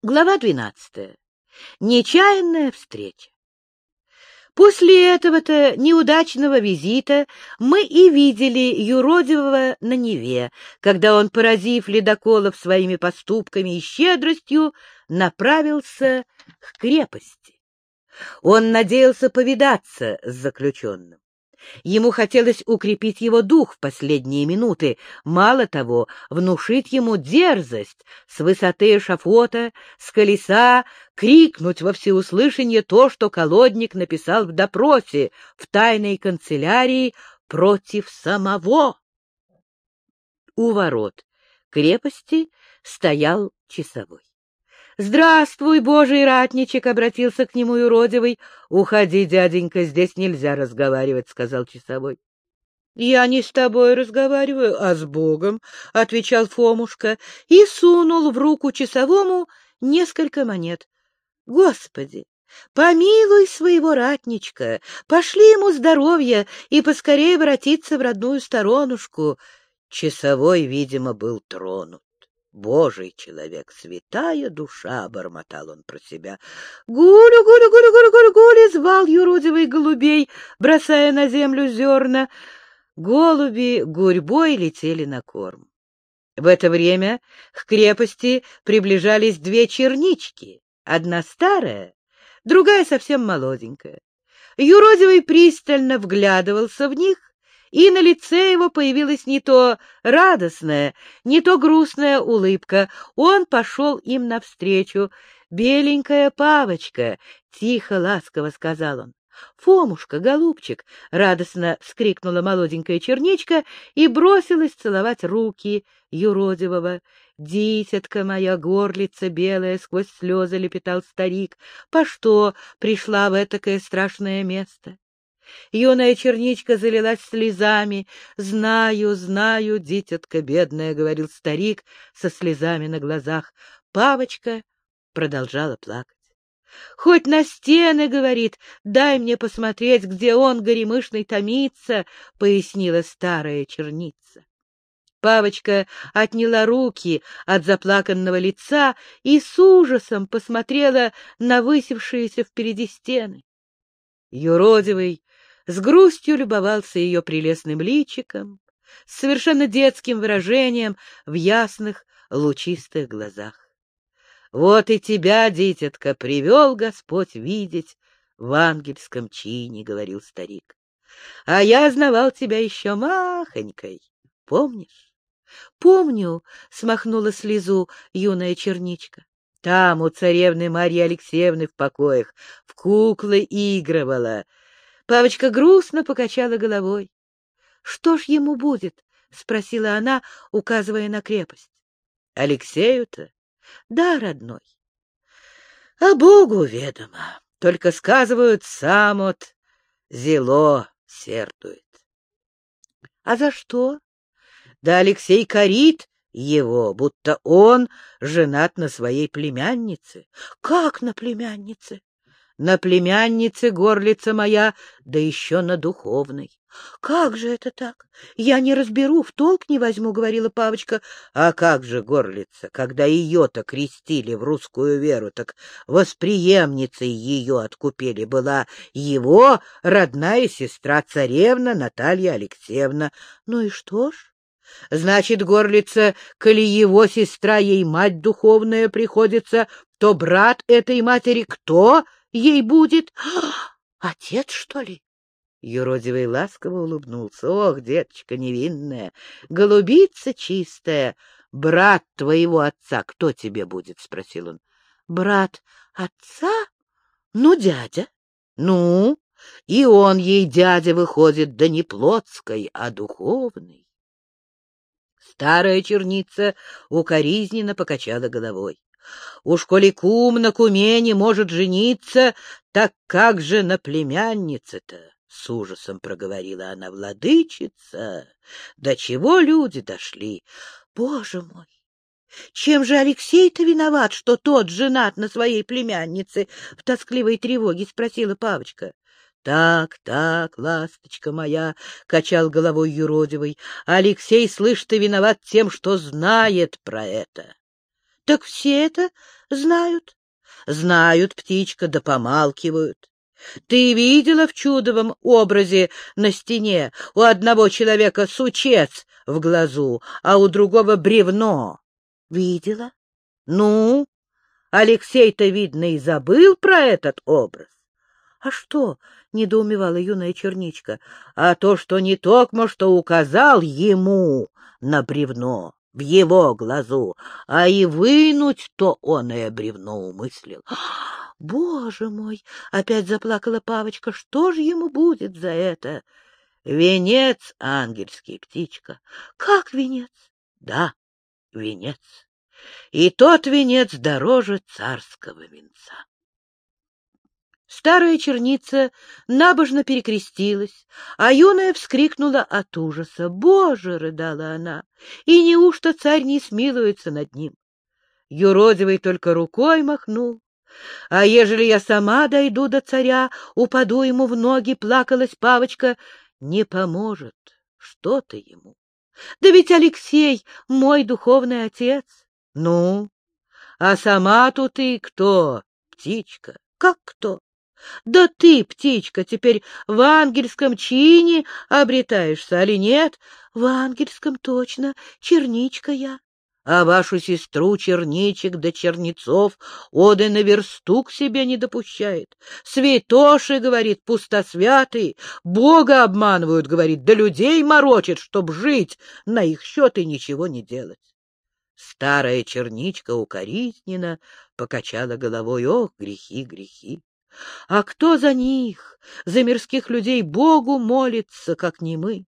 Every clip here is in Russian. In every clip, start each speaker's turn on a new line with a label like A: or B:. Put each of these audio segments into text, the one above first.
A: Глава двенадцатая. Нечаянная встреча. После этого-то неудачного визита мы и видели юродивого на Неве, когда он, поразив ледоколов своими поступками и щедростью, направился к крепости. Он надеялся повидаться с заключенным. Ему хотелось укрепить его дух в последние минуты, мало того, внушить ему дерзость с высоты эшафота, с колеса, крикнуть во всеуслышание то, что колодник написал в допросе в тайной канцелярии против самого. У ворот крепости стоял часовой. «Здравствуй, божий ратничек!» — обратился к нему юродивый. «Уходи, дяденька, здесь нельзя разговаривать», — сказал часовой. «Я не с тобой разговариваю, а с Богом», — отвечал Фомушка и сунул в руку часовому несколько монет. «Господи, помилуй своего ратничка, пошли ему здоровья и поскорее воротиться в родную сторонушку». Часовой, видимо, был тронут. Божий человек, святая душа, — бормотал он про себя. Гулю, гулю, гулю, гулю, гулю, гулю, звал юродивый голубей, бросая на землю зерна. Голуби гурьбой летели на корм. В это время к крепости приближались две чернички, одна старая, другая совсем молоденькая. Юродивый пристально вглядывался в них и на лице его появилась не то радостная, не то грустная улыбка. Он пошел им навстречу. «Беленькая павочка!» — тихо, ласково сказал он. «Фомушка, голубчик!» — радостно вскрикнула молоденькая черничка и бросилась целовать руки юродивого. «Дитятка моя, горлица белая!» — сквозь слезы лепетал старик. «По что пришла в этакое страшное место?» Юная черничка залилась слезами. «Знаю, знаю, дитятка бедная», — говорил старик со слезами на глазах. Павочка продолжала плакать. «Хоть на стены, — говорит, — дай мне посмотреть, где он, горемышный, томится», — пояснила старая черница. Павочка отняла руки от заплаканного лица и с ужасом посмотрела на высевшиеся впереди стены. Юродивый с грустью любовался ее прелестным личиком, с совершенно детским выражением в ясных, лучистых глазах. Вот и тебя, дитятка, привел Господь видеть в ангельском чине, — говорил старик. А я знавал тебя еще махонькой, помнишь? — Помню, — смахнула слезу юная черничка. Там у царевны Марьи Алексеевны в покоях в куклы игрывала, Павочка грустно покачала головой. — Что ж ему будет? — спросила она, указывая на крепость. — Алексею-то? — Да, родной. — А Богу ведомо. Только сказывают, сам от зело сердует. — А за что? — Да Алексей корит его, будто он женат на своей племяннице. — Как на племяннице? На племяннице горлица моя, да еще на духовной. — Как же это так? Я не разберу, в толк не возьму, — говорила Павочка. — А как же горлица, когда ее-то крестили в русскую веру, так восприемницей ее откупили была его родная сестра царевна Наталья Алексеевна. Ну и что ж? Значит, горлица, коли его сестра ей мать духовная приходится, то брат этой матери кто? — ей будет? Отец, что ли? Юродивый ласково улыбнулся. Ох, деточка невинная, голубица чистая, брат твоего отца кто тебе будет? — спросил он. — Брат отца? Ну, дядя. Ну, и он ей дядя выходит, да не плотской, а духовный. Старая черница укоризненно покачала головой. Уж коли кум на куме не может жениться, так как же на племяннице-то? С ужасом проговорила она, владычица. До чего люди дошли? Боже мой! Чем же Алексей-то виноват, что тот женат на своей племяннице? В тоскливой тревоге спросила Павочка. Так, так, ласточка моя, — качал головой юродивый, — Алексей, слышь, ты виноват тем, что знает про это. Так все это знают? Знают, птичка, да помалкивают. Ты видела в чудовом образе на стене у одного человека сучец в глазу, а у другого бревно? Видела? Ну, Алексей-то, видно, и забыл про этот образ. А что? — недоумевала юная черничка. — А то, что не токмо, что указал ему на бревно в его глазу, а и вынуть-то он и бревно умыслил. — Боже мой! — опять заплакала Павочка. — Что же ему будет за это? — Венец ангельский, птичка. — Как венец? — Да, венец. И тот венец дороже царского венца. Старая черница набожно перекрестилась, а юная вскрикнула от ужаса. «Боже!» — рыдала она. «И неужто царь не смилуется над ним?» Юродивый только рукой махнул. «А ежели я сама дойду до царя, упаду ему в ноги, плакалась Павочка, не поможет. Что ты ему? Да ведь Алексей мой духовный отец. Ну, а сама тут ты кто, птичка? Как кто? Да ты, птичка, теперь в ангельском чине обретаешься, али нет? В ангельском точно, черничка я. А вашу сестру черничек да чернецов оды на версту к себе не допущает. Святоши, говорит, пустосвятый, Бога обманывают, говорит, да людей морочит, чтоб жить, на их счет и ничего не делать. Старая черничка укоризненно покачала головой. Ох, грехи, грехи! А кто за них, за мирских людей, Богу молится, как не мы?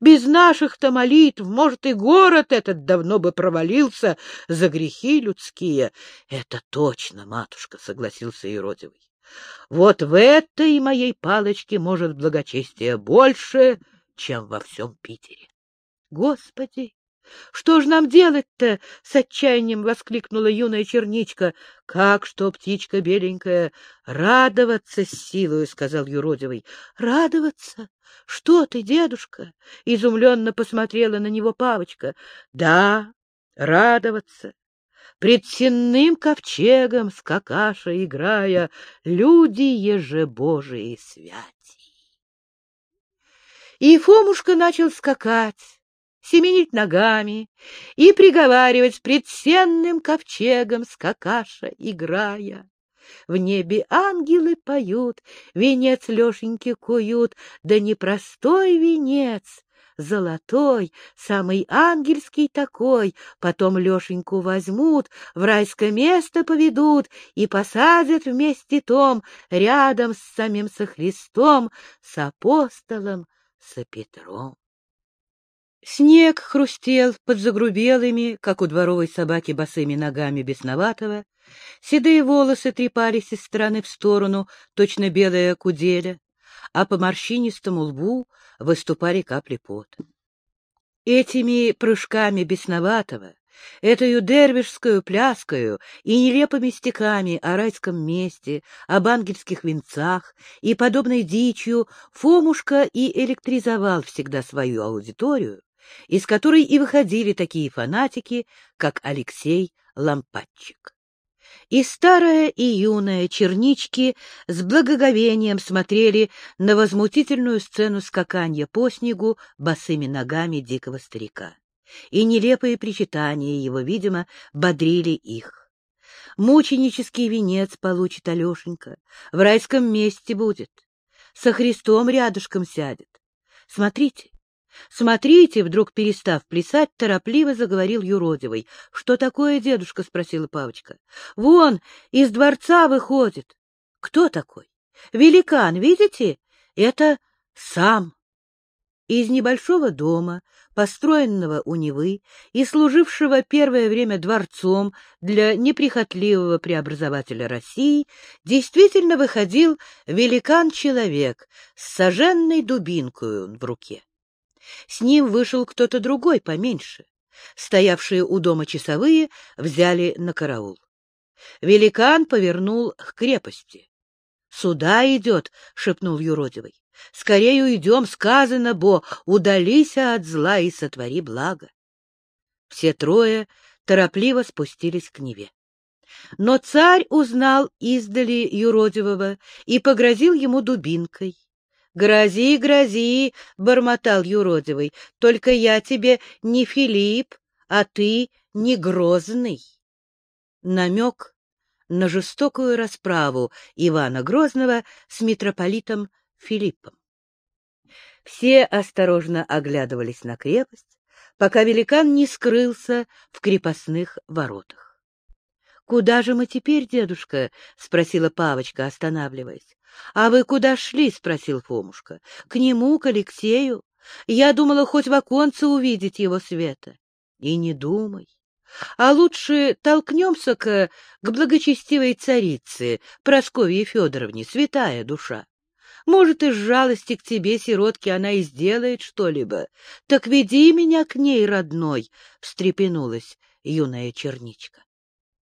A: Без наших-то молитв, может, и город этот давно бы провалился за грехи людские. — Это точно, матушка, — согласился Иродивый. — Вот в этой моей палочке может благочестие больше, чем во всем Питере. Господи, что ж нам делать-то? — с отчаянием воскликнула юная черничка. — Как что, птичка беленькая, радоваться с силою, — сказал юродивый. — Радоваться? Что ты, дедушка? — изумленно посмотрела на него Павочка. — Да, радоваться. Пред сенным ковчегом с какаша играя, люди ежебожие святи. И Фомушка начал скакать семенить ногами и приговаривать пред сенным ковчегом скакаша, играя. В небе ангелы поют, венец Лешеньки куют, да не простой венец, золотой, самый ангельский такой. Потом Лешеньку возьмут, в райское место поведут и посадят вместе том, рядом с самим со Христом, с апостолом, со Петром. Снег хрустел под загрубелыми, как у дворовой собаки, босыми ногами бесноватого. Седые волосы трепались из стороны в сторону, точно белая куделя, а по морщинистому лбу выступали капли пота. Этими прыжками бесноватого, этою дервишскую пляскою и нелепыми стихами о райском месте, об ангельских венцах и подобной дичью Фомушка и электризовал всегда свою аудиторию, из которой и выходили такие фанатики, как Алексей Лампадчик. И старая, и юная чернички с благоговением смотрели на возмутительную сцену скаканья по снегу босыми ногами дикого старика. И нелепые причитания его, видимо, бодрили их. Мученический венец получит Алешенька, в райском месте будет, со Христом рядышком сядет. Смотрите, Смотрите, вдруг перестав плясать, торопливо заговорил юродивый. — Что такое, дедушка? — спросила Павочка. — Вон, из дворца выходит. — Кто такой? — Великан, видите? Это сам. Из небольшого дома, построенного у Невы и служившего первое время дворцом для неприхотливого преобразователя России, действительно выходил великан-человек с соженной дубинкою в руке. С ним вышел кто-то другой, поменьше. Стоявшие у дома часовые взяли на караул. Великан повернул к крепости. — Сюда идет, — шепнул юродивый. — Скорее уйдем, сказано, бо, удалися от зла и сотвори благо. Все трое торопливо спустились к Неве. Но царь узнал издали юродивого и погрозил ему дубинкой. — Грози, грози, — бормотал юродивый, — только я тебе не Филипп, а ты не Грозный. Намек на жестокую расправу Ивана Грозного с митрополитом Филиппом. Все осторожно оглядывались на крепость, пока великан не скрылся в крепостных воротах. — Куда же мы теперь, дедушка? — спросила Павочка, останавливаясь. — А вы куда шли? — спросил Фомушка. — К нему, к Алексею. Я думала хоть в оконце увидеть его света. И не думай. А лучше толкнемся-ка к благочестивой царице, Прасковье Федоровне, святая душа. Может, из жалости к тебе, сиротке, она и сделает что-либо. Так веди меня к ней, родной, — встрепенулась юная черничка.